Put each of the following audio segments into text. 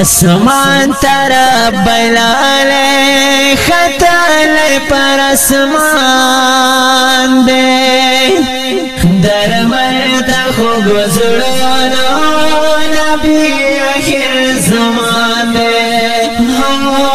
اسمان تر بلال خطل پر اسمان دے در مرد خوب زڑانو نبی اخر زمان دے ہاں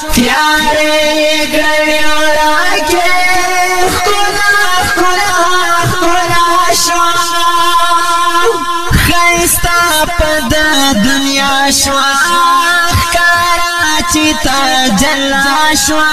تیارې ګړې راکې خلا خلا خلا شوا خیستا پد دنیا شوا کارا چیتا جلا شوا